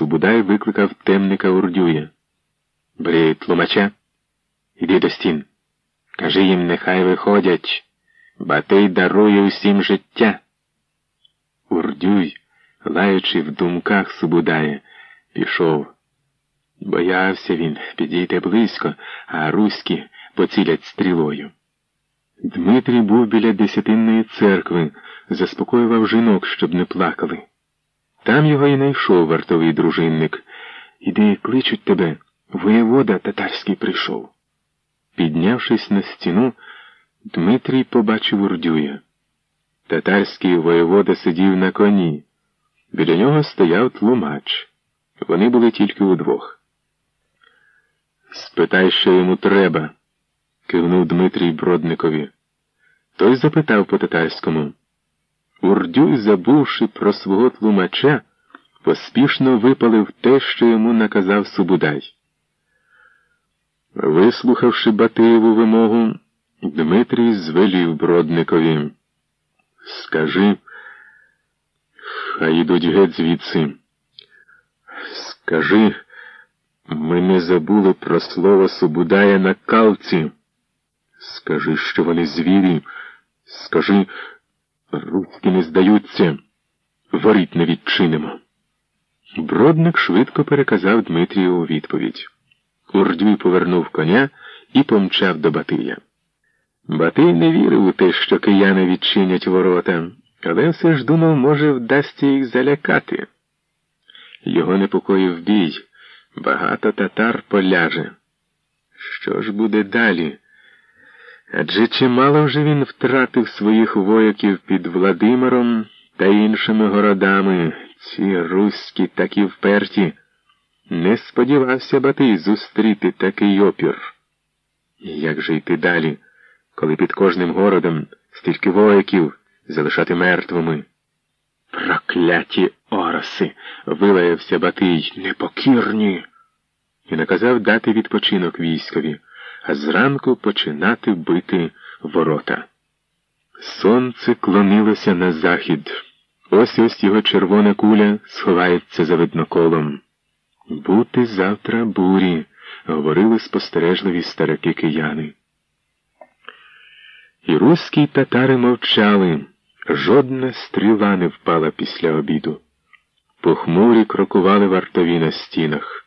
Субудай викликав темника Урдюя. Бери тлумача, іди до стін. Кажи їм, нехай виходять, Батий дарує усім життя. Урдюй, лаючи в думках Субудая, пішов. Боявся він підійти близько, а руські поцілять стрілою. Дмитрій був біля десятинної церкви, заспокоював жінок, щоб не плакали. Там його і знайшов вартовий дружинник. Іди, кличуть тебе, воєвода татарський прийшов. Піднявшись на стіну, Дмитрій побачив Урдюя. Татарський воєвода сидів на коні. Біля нього стояв тлумач. Вони були тільки удвох. Спитай, що йому треба, кивнув Дмитрій Бродникові. Той запитав по татарському. Урдюй, забувши про свого тлумача, поспішно випалив те, що йому наказав Субудай. Вислухавши Батиєву вимогу, Дмитрій звелів Бродникові. Скажи, хай ідуть геть звідси. Скажи, ми не забули про слово Субудая на калці. Скажи, що вони звірі. Скажи, руські не здаються, воріт не відчинимо. Бродник швидко переказав Дмитрію у відповідь. Урдюй повернув коня і помчав до Батия. Батий не вірив у те, що кияни відчинять ворота, але все ж думав, може, вдасться їх залякати. Його непокоїв бій, багато татар поляже. Що ж буде далі? Адже чимало вже він втратив своїх вояків під Владимиром та іншими городами, ці руські такі вперті. Не сподівався Батий зустріти такий опір. Як же йти далі, коли під кожним городом стільки вояків залишати мертвими? Прокляті ороси! вилаявся Батий, непокірні, і наказав дати відпочинок військові а зранку починати бити ворота. Сонце клонилося на захід. Ось ось його червона куля сховається за видноколом. Бути завтра бурі, говорили спостережливі старики кияни. І руські татари мовчали, жодна стріла не впала після обіду. Похмурі крокували вартові на стінах.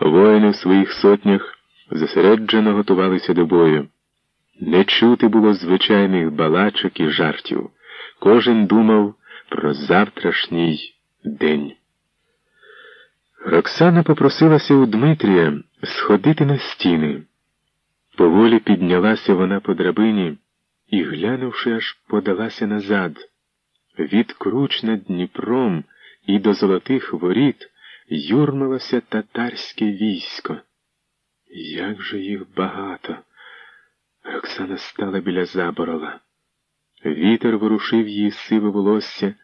Воїни в своїх сотнях зосереджено готувалися до бою. Не чути було звичайних балачок і жартів. Кожен думав про завтрашній день. Роксана попросилася у Дмитрія сходити на стіни. Поволі піднялася вона по драбині і, глянувши, аж подалася назад. Від круч над Дніпром і до золотих воріт юрмилося татарське військо. Як же їх багато. Роксана стала біля заборола. Вітер ворушив її сиве волосся,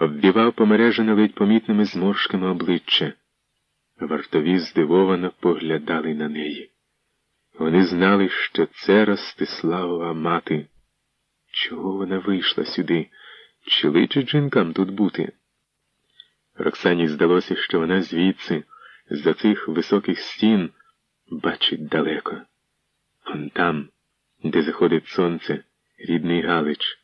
обвівав помережене ледь помітними зморшками обличчя. Вартові здивовано поглядали на неї. Вони знали, що це Ростиславова мати. Чого вона вийшла сюди? Чи личить жінкам тут бути? Роксані здалося, що вона звідси, з-за цих високих стін бачить далеко. Он там, де заходить сонце, рідний Галич,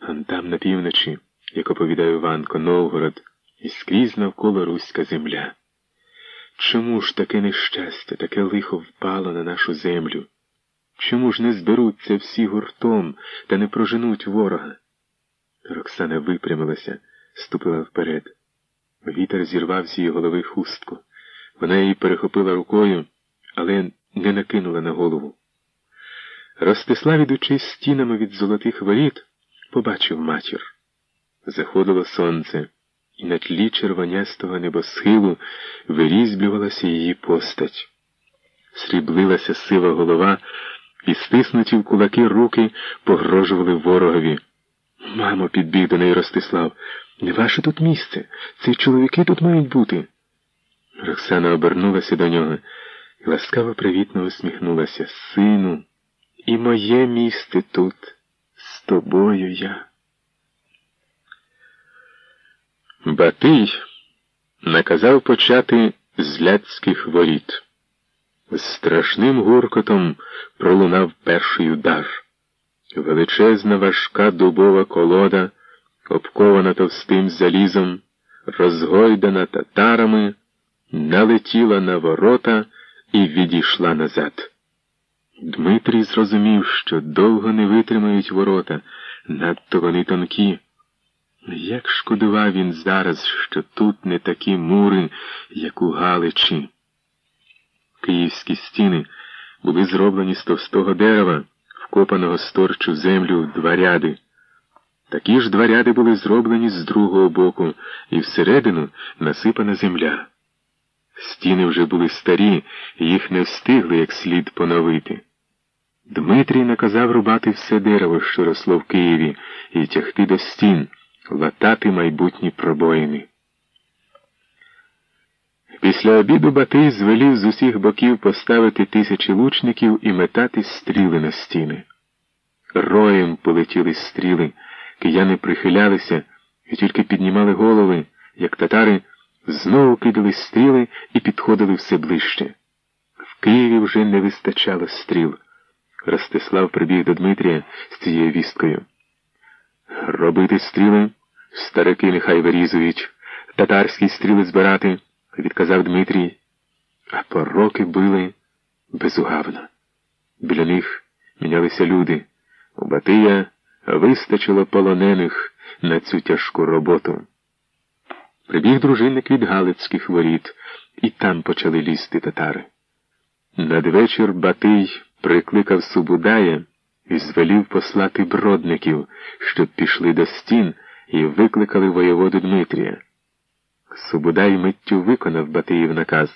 он там на півночі, як оповідає Іванко, Новгород, і скрізь навколо Руська земля. Чому ж таке нещастя, таке лихо впало на нашу землю? Чому ж не зберуться всі гуртом та не проженуть ворога? Роксана випрямилася, ступила вперед. Вітер зірвав з її голови хустку. Вона її перехопила рукою але не накинула на голову. Ростислав, ідучи стінами від золотих воріт, побачив матір. Заходило сонце, і на тлі червонястого небосхилу вирізблювалася її постать. Сріблилася сива голова, і стиснуті в кулаки руки погрожували ворогові. Мамо, підбіг до неї Ростислав, не ваше тут місце. Ці чоловіки тут мають бути. Роксана обернулася до нього ласкаво привітно усміхнулася сину, і моє місце тут з тобою я. Батий наказав почати з ляцьких воріт. З страшним гуркотом пролунав перший удар. Величезна важка дубова колода, обкована товстим залізом, розгойдана татарами, налетіла на ворота і відійшла назад. Дмитрій зрозумів, що довго не витримають ворота, надто вони тонкі. Як шкодував він зараз, що тут не такі мури, як у Галичі. Київські стіни були зроблені з товстого дерева, вкопаного сторчу в землю два ряди. Такі ж два ряди були зроблені з другого боку, і всередину насипана земля. Стіни вже були старі, їх не встигли як слід поновити. Дмитрій наказав рубати все дерево, що росло в Києві, і тягти до стін, латати майбутні пробоїни. Після обіду Батий звелів з усіх боків поставити тисячі лучників і метати стріли на стіни. Роєм полетіли стріли, кияни прихилялися і тільки піднімали голови, як татари знову кидали стріли і підходили все ближче. В Києві вже не вистачало стріл. Ростислав прибіг до Дмитрія з цією вісткою. Робити стріли, старики нехай вирізують, татарські стріли збирати, відказав Дмитрій, а пороки били безугавно. Біля них мінялися люди. У Батия вистачило полонених на цю тяжку роботу. Прибіг дружинник від Галицьких воріт, і там почали лізти татари. Надвечір Батий прикликав Субудая і звелів послати бродників, щоб пішли до стін і викликали воєводу Дмитрія. Субудай миттю виконав Батиїв наказ.